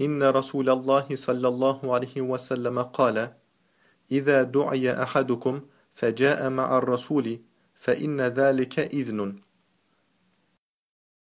إن رسول الله صلى الله عليه وسلم قال إذا دعي أحدكم فجاء مع الرسول فإن ذلك إذن.